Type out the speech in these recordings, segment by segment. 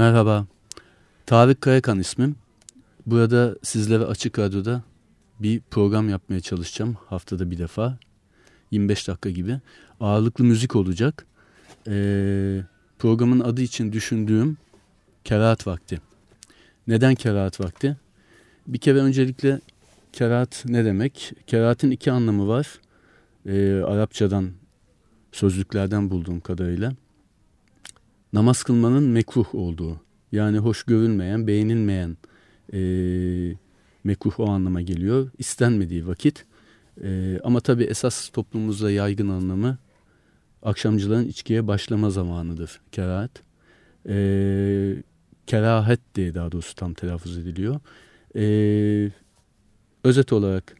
Merhaba, Tarık Kayakan ismim. Burada sizlere Açık Radyo'da bir program yapmaya çalışacağım haftada bir defa. 25 dakika gibi. Ağırlıklı müzik olacak. Ee, programın adı için düşündüğüm Kerahat Vakti. Neden Kerahat Vakti? Bir kere öncelikle kerahat ne demek? Kerahatın iki anlamı var. Ee, Arapçadan, sözlüklerden bulduğum kadarıyla namaz kılmanın mekruh olduğu yani hoş görülmeyen, beğenilmeyen e, mekruh o anlama geliyor. İstenmediği vakit e, ama tabi esas toplumumuzda yaygın anlamı akşamcıların içkiye başlama zamanıdır kerahat. E, kerahet diye daha doğrusu tam telaffuz ediliyor. E, özet olarak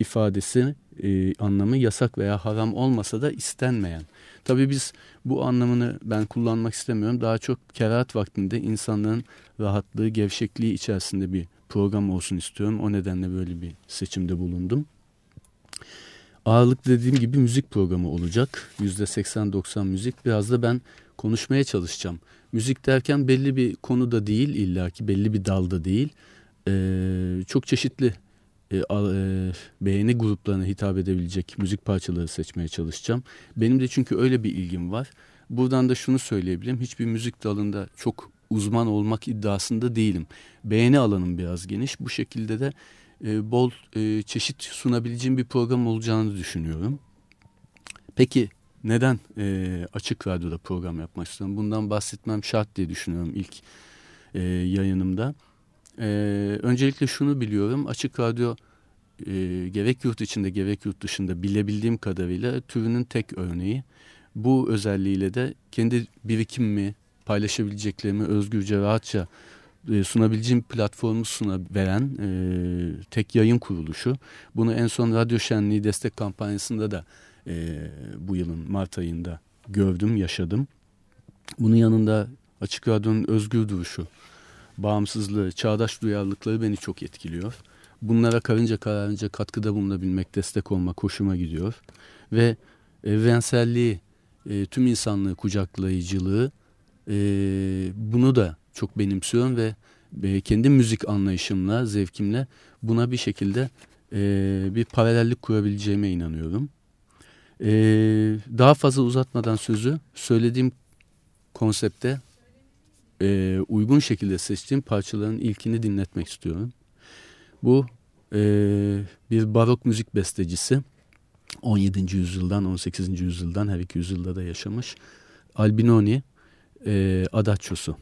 ifadesi e, anlamı yasak veya haram olmasa da istenmeyen. Tabii biz bu anlamını ben kullanmak istemiyorum. Daha çok kerahat vaktinde insanların rahatlığı, gevşekliği içerisinde bir program olsun istiyorum. O nedenle böyle bir seçimde bulundum. Ağırlık dediğim gibi müzik programı olacak. %80-90 müzik. Biraz da ben konuşmaya çalışacağım. Müzik derken belli bir konuda değil illaki belli bir dalda değil. Ee, çok çeşitli e, e, beğeni gruplarına hitap edebilecek müzik parçaları seçmeye çalışacağım. Benim de çünkü öyle bir ilgim var. Buradan da şunu söyleyebilirim. Hiçbir müzik dalında çok uzman olmak iddiasında değilim. Beğeni alanım biraz geniş. Bu şekilde de e, bol e, çeşit sunabileceğim bir program olacağını düşünüyorum. Peki neden e, Açık Radyo'da program yapmak istiyorum? Bundan bahsetmem şart diye düşünüyorum ilk e, yayınımda. E, öncelikle şunu biliyorum. Açık Radyo e, gerek yurt içinde gerek yurt dışında bilebildiğim kadarıyla türünün tek örneği. Bu özelliğiyle de kendi birikimimi, paylaşabileceklerimi özgürce, rahatça e, sunabileceğim platformu suna veren e, tek yayın kuruluşu. Bunu en son Radyo Şenliği destek kampanyasında da e, bu yılın Mart ayında gördüm, yaşadım. Bunun yanında Açık Radyo'nun özgür duruşu, bağımsızlığı, çağdaş duyarlılıkları beni çok etkiliyor. Bunlara karınca kararınca katkıda bulunabilmek, destek olmak hoşuma gidiyor. Ve evrenselliği, e, tüm insanlığı kucaklayıcılığı e, bunu da çok benimsiyorum ve e, kendi müzik anlayışımla, zevkimle buna bir şekilde e, bir paralellik kurabileceğime inanıyorum. E, daha fazla uzatmadan sözü söylediğim konsepte e, uygun şekilde seçtiğim parçaların ilkini dinletmek istiyorum. Bu e, bir barok müzik bestecisi. 17. yüzyıldan 18. yüzyıldan her iki yüzyılda da yaşamış. Albinoni e, Adaccio'su.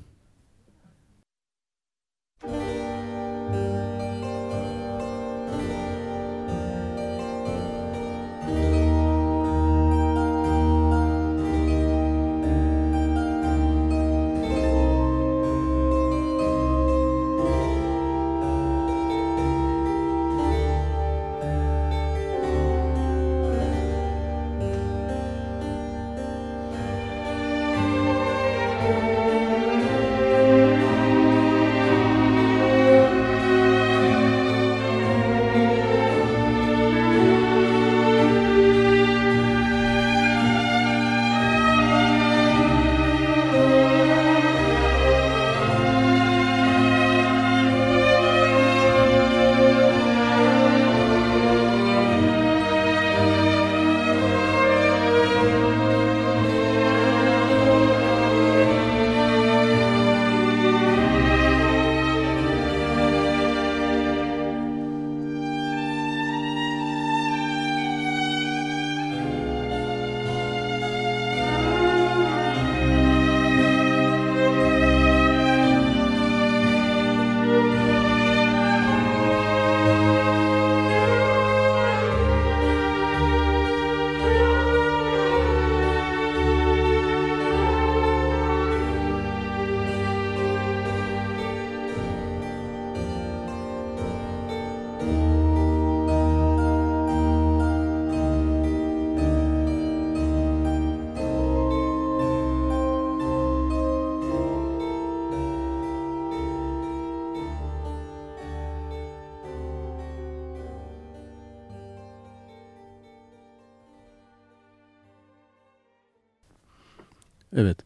Evet,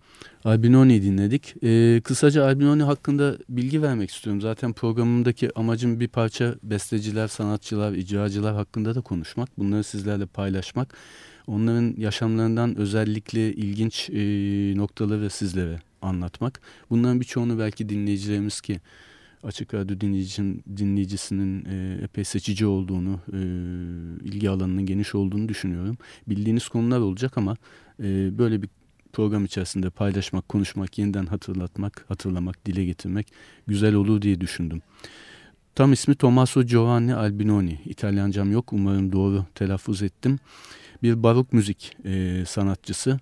Albinoni dinledik. Ee, kısaca Albinoni hakkında bilgi vermek istiyorum. Zaten programımdaki amacım bir parça besteciler, sanatçılar, icracılar hakkında da konuşmak. Bunları sizlerle paylaşmak. Onların yaşamlarından özellikle ilginç e, noktaları sizlere anlatmak. Bunların birçoğunu belki dinleyicilerimiz ki Açık Radyo dinleyicinin, dinleyicisinin e, epey seçici olduğunu, e, ilgi alanının geniş olduğunu düşünüyorum. Bildiğiniz konular olacak ama e, böyle bir program içerisinde paylaşmak, konuşmak, yeniden hatırlatmak, hatırlamak, dile getirmek güzel olur diye düşündüm. Tam ismi Tommaso Giovanni Albinoni. İtalyancam yok umarım doğru telaffuz ettim. Bir barok müzik e, sanatçısı.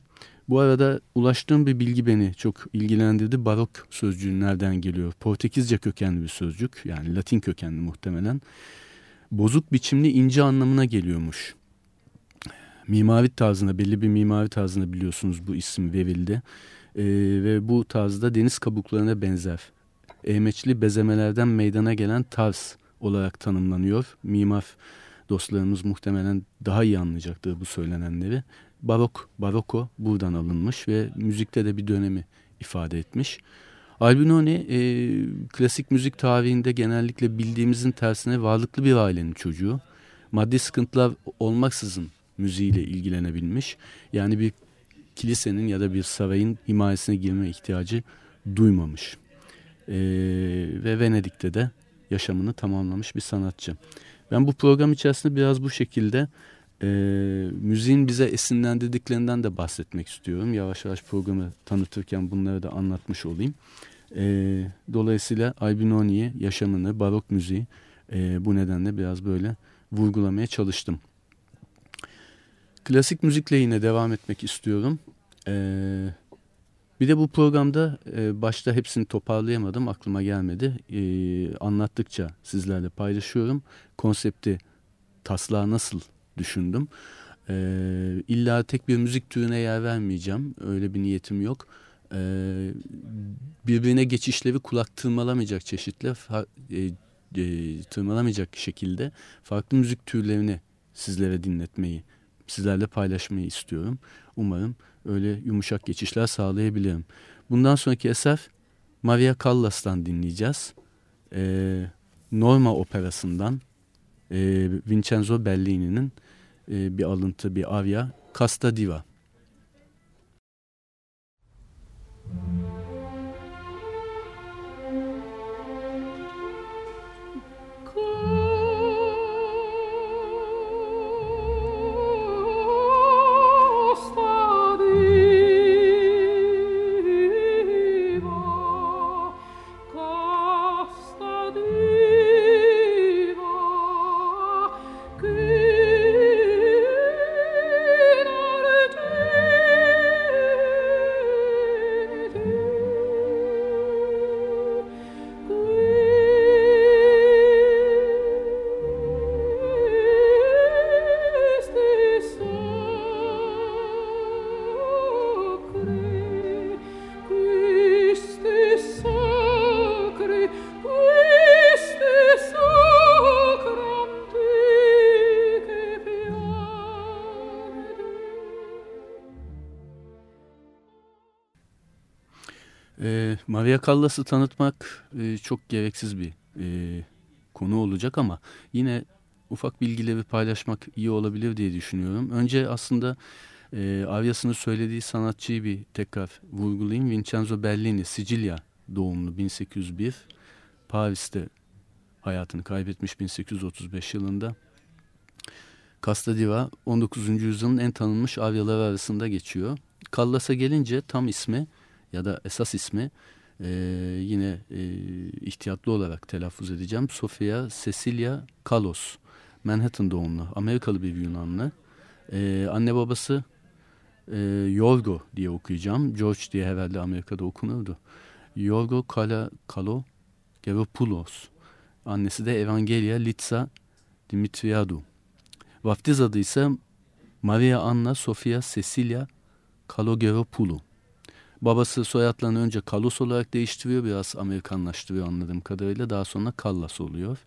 Bu arada ulaştığım bir bilgi beni çok ilgilendirdi. Barok sözcüğü nereden geliyor? Portekizce kökenli bir sözcük yani Latin kökenli muhtemelen. Bozuk biçimli ince anlamına geliyormuş mimari tarzına belli bir mimari tarzına biliyorsunuz bu isim verildi. E, ve bu tarzda deniz kabuklarına benzer. Eğmeçli bezemelerden meydana gelen tarz olarak tanımlanıyor. Mimar dostlarımız muhtemelen daha iyi anlayacaktır bu söylenenleri. Barok, baroko buradan alınmış ve müzikte de bir dönemi ifade etmiş. Albinoni e, klasik müzik tarihinde genellikle bildiğimizin tersine varlıklı bir ailenin çocuğu. Maddi sıkıntılar olmaksızın müziğiyle ilgilenebilmiş. Yani bir kilisenin ya da bir sarayın himayesine girme ihtiyacı duymamış. Ee, ve Venedik'te de yaşamını tamamlamış bir sanatçı. Ben bu program içerisinde biraz bu şekilde e, müziğin bize esinlendirdiklerinden de bahsetmek istiyorum. Yavaş yavaş programı tanıtırken bunları da anlatmış olayım. E, dolayısıyla Albinoni'yi, yaşamını, barok müziği e, bu nedenle biraz böyle vurgulamaya çalıştım. Klasik müzikle yine devam etmek istiyorum. Ee, bir de bu programda e, başta hepsini toparlayamadım, aklıma gelmedi. Ee, anlattıkça sizlerle paylaşıyorum. Konsepti, taslağı nasıl düşündüm. Ee, illa tek bir müzik türüne yer vermeyeceğim. Öyle bir niyetim yok. Ee, birbirine geçişleri kulak tırmalamayacak çeşitli, e, e, tırmalamayacak şekilde farklı müzik türlerini sizlere dinletmeyi sizlerle paylaşmayı istiyorum. Umarım öyle yumuşak geçişler sağlayabilirim. Bundan sonraki eser Maria Callas'tan dinleyeceğiz. Ee, Norma operasından e, Vincenzo Bellini'nin e, bir alıntı, bir arya Casta Diva. Müzik Maria Callas'ı tanıtmak e, çok gereksiz bir e, konu olacak ama yine ufak bilgileri paylaşmak iyi olabilir diye düşünüyorum. Önce aslında e, Arya'sını söylediği sanatçıyı bir tekrar vurgulayayım. Vincenzo Bellini, Sicilya doğumlu 1801. Paris'te hayatını kaybetmiş 1835 yılında. Casta Diva 19. yüzyılın en tanınmış Aryaları arasında geçiyor. Callas'a gelince tam ismi ya da esas ismi e, yine e, ihtiyatlı olarak telaffuz edeceğim. Sofia Cecilia Kalos. Manhattan doğumlu. Amerikalı bir Yunanlı. E, anne babası e, Yorgo diye okuyacağım. George diye herhalde Amerika'da okunurdu. Yorgo Kala, Kalo Geropoulos. Annesi de Evangelia Litsa Dimitriadou. Vaftiz adı ise Maria Anna Sofia Cecilia Kalogeropoulou. Babası soyadlarını önce Kalos olarak değiştiriyor. Biraz Amerikanlaştırıyor anladığım kadarıyla. Daha sonra Callas oluyor.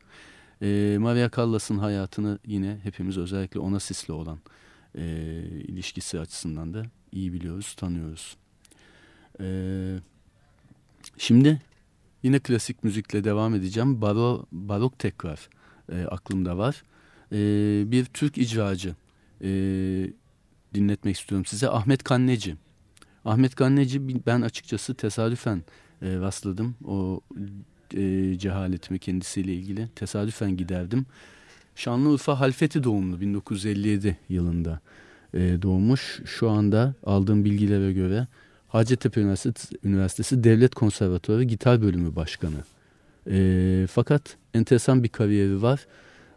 E, Maria Callas'ın hayatını yine hepimiz özellikle Onassis'le olan e, ilişkisi açısından da iyi biliyoruz, tanıyoruz. Ee, şimdi yine klasik müzikle devam edeceğim. Baro, barok tekrar e, aklımda var. E, bir Türk icracı e, dinletmek istiyorum size. Ahmet Kanneci. Ahmet Kanneci ben açıkçası tesadüfen e, rastladım. O e, cehaletimi kendisiyle ilgili tesadüfen giderdim. Şanlıurfa Halfeti doğumlu 1957 yılında e, doğmuş. Şu anda aldığım bilgilere göre Hacettepe Üniversitesi, Üniversitesi Devlet Konservatuarı Gitar Bölümü Başkanı. E, fakat enteresan bir kariyeri var.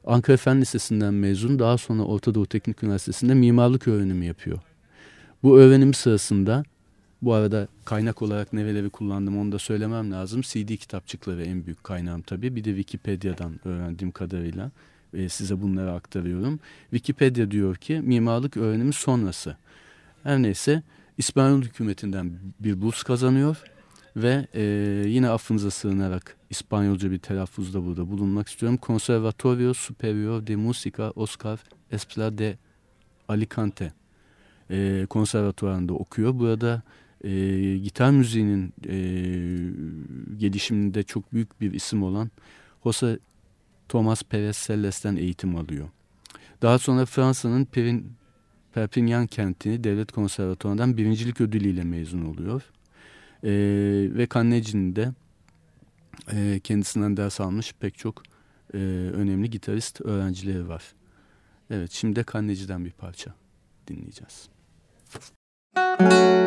Ankara Fen Lisesi'nden mezun. Daha sonra Orta Doğu Teknik Üniversitesi'nde mimarlık öğrenimi yapıyor. Bu öğrenim sırasında bu arada kaynak olarak nereleri kullandım onu da söylemem lazım. CD kitapçıkları en büyük kaynağım tabii. Bir de Wikipedia'dan öğrendiğim kadarıyla e, size bunları aktarıyorum. Wikipedia diyor ki mimarlık öğrenimi sonrası. Her neyse İspanyol hükümetinden bir burs kazanıyor ve e, yine affınıza sığınarak İspanyolca bir telaffuzda burada bulunmak istiyorum. Conservatorio Superior de Música Oscar Espla de Alicante e, konservatuvarında okuyor. Burada e, gitar müziğinin e, gelişiminde çok büyük bir isim olan Jose Thomas Perez Selles'ten eğitim alıyor. Daha sonra Fransa'nın Perin, Perpignan kentini devlet konservatuvarından birincilik ödülüyle mezun oluyor. E, ve Kanneci'nin de e, kendisinden ders almış pek çok e, önemli gitarist öğrencileri var. Evet şimdi de Kanneci'den bir parça dinleyeceğiz. Müzik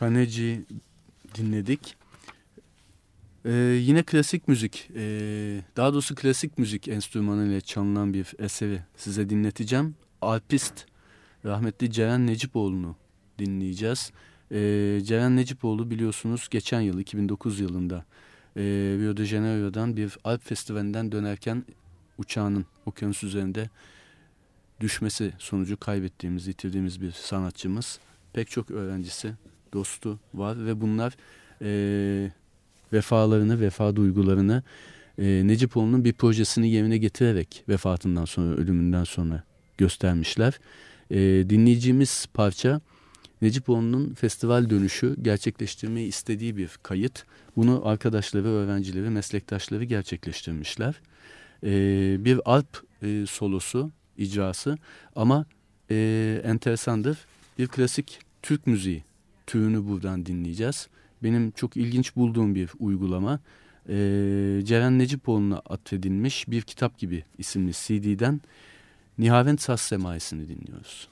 Carnegie dinledik. Ee, yine klasik müzik, ee, daha doğrusu klasik müzik enstrümanı ile çalınan bir eseri size dinleteceğim. Alpist, rahmetli Ceren Necipoğlu'nu dinleyeceğiz. Ee, Ceren Necipoğlu biliyorsunuz geçen yıl 2009 yılında e, Rio de Janeiro'dan bir Alp Festivali'nden dönerken uçağının okyanus üzerinde düşmesi sonucu kaybettiğimiz, yitirdiğimiz bir sanatçımız. Pek çok öğrencisi dostu var ve bunlar e, vefalarını, vefa duygularını e, Necipoğlu'nun bir projesini yerine getirerek vefatından sonra, ölümünden sonra göstermişler. E, dinleyeceğimiz parça Necipoğlu'nun festival dönüşü gerçekleştirmeyi istediği bir kayıt. Bunu arkadaşları, öğrencileri, meslektaşları gerçekleştirmişler. E, bir alp e, solosu, icrası ama e, enteresandır. Bir klasik Türk müziği türünü buradan dinleyeceğiz. Benim çok ilginç bulduğum bir uygulama. Ee, Ceren Necipoğlu'na atfedilmiş bir kitap gibi isimli CD'den Nihavent Saz dinliyoruz.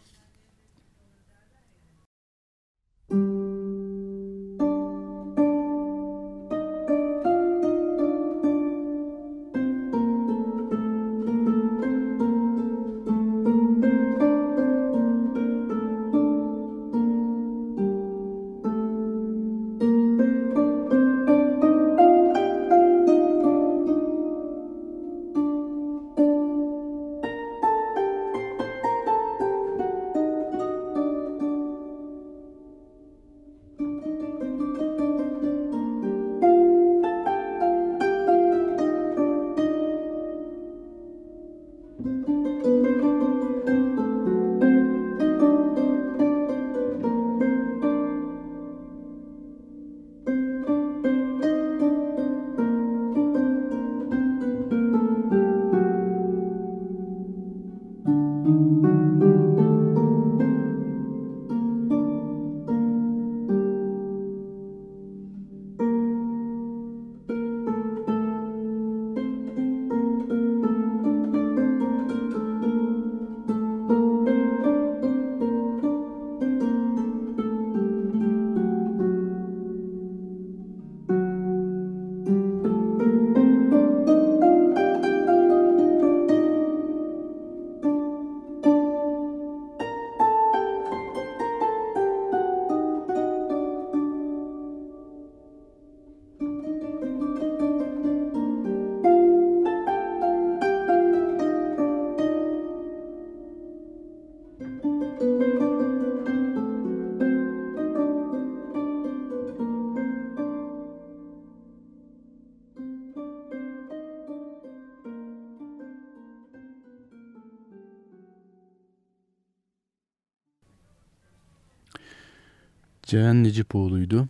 Ceren Necipoğlu'ydu.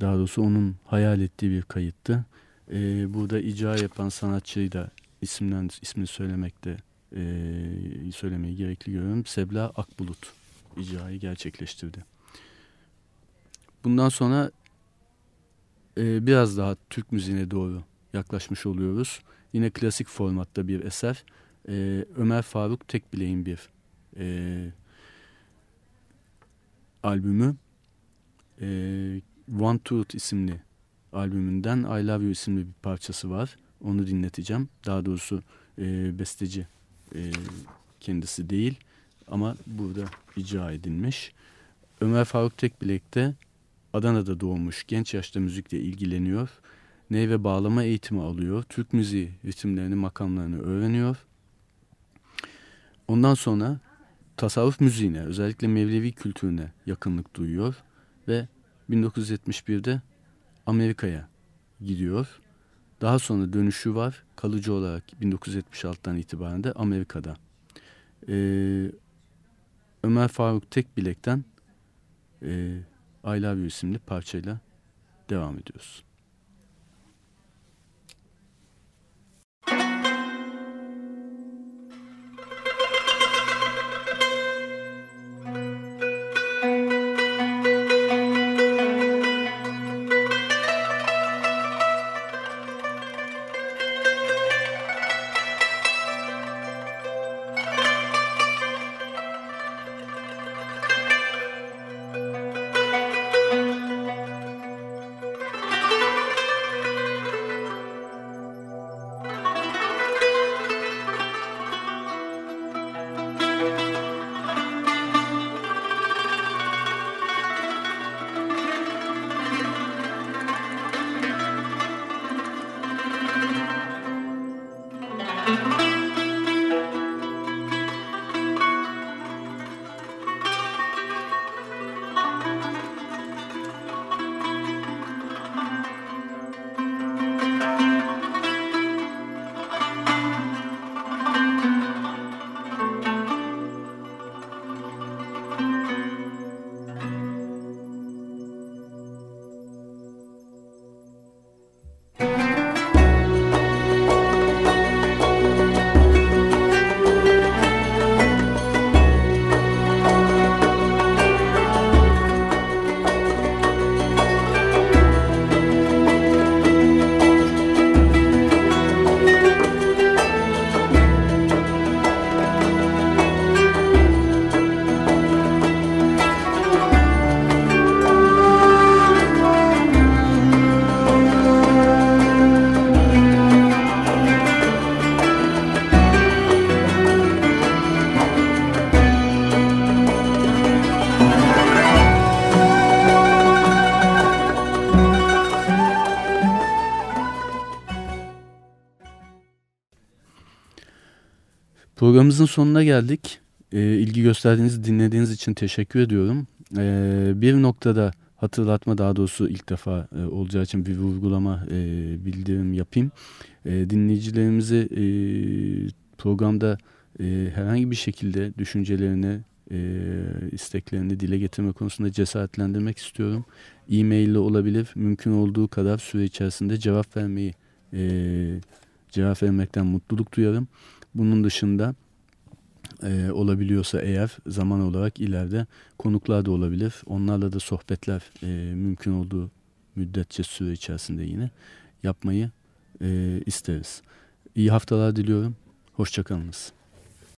Daha doğrusu onun hayal ettiği bir kayıttı. Ee, burada icra yapan sanatçıyı da isimden, ismini söylemekte e, söylemeyi gerekli görüyorum. Sebla Akbulut icrayı gerçekleştirdi. Bundan sonra e, biraz daha Türk müziğine doğru yaklaşmış oluyoruz. Yine klasik formatta bir eser. E, Ömer Faruk Tekbilek'in bir e, albümü. E, One Truth isimli albümünden I Love You isimli bir parçası var. Onu dinleteceğim. Daha doğrusu e, besteci e, kendisi değil ama burada icra edilmiş. Ömer Faruk Tekbilek de Adana'da doğmuş, genç yaşta müzikle ilgileniyor. Ney ve bağlama eğitimi alıyor. Türk müziği ritimlerini, makamlarını öğreniyor. Ondan sonra tasavvuf müziğine, özellikle Mevlevi kültürüne yakınlık duyuyor ve 1971'de Amerika'ya gidiyor. Daha sonra dönüşü var. Kalıcı olarak 1976'dan itibaren de Amerika'da. Ee, Ömer Faruk Tekbilek'ten e, I Love You isimli parçayla devam ediyoruz. Programımızın sonuna geldik. E, ilgi gösterdiğiniz, dinlediğiniz için teşekkür ediyorum. E, bir noktada hatırlatma daha doğrusu ilk defa e, olacağı için bir vurgulama e, bildirim yapayım. E, dinleyicilerimizi e, programda e, herhangi bir şekilde düşüncelerini, e, isteklerini dile getirme konusunda cesaretlendirmek istiyorum. E-mail ile olabilir. Mümkün olduğu kadar süre içerisinde cevap vermeyi e, cevap vermekten mutluluk duyarım. Bunun dışında e, olabiliyorsa eğer zaman olarak ileride konuklar da olabilir. Onlarla da sohbetler e, mümkün olduğu müddetçe süre içerisinde yine yapmayı e, isteriz. İyi haftalar diliyorum. Hoşçakalınız.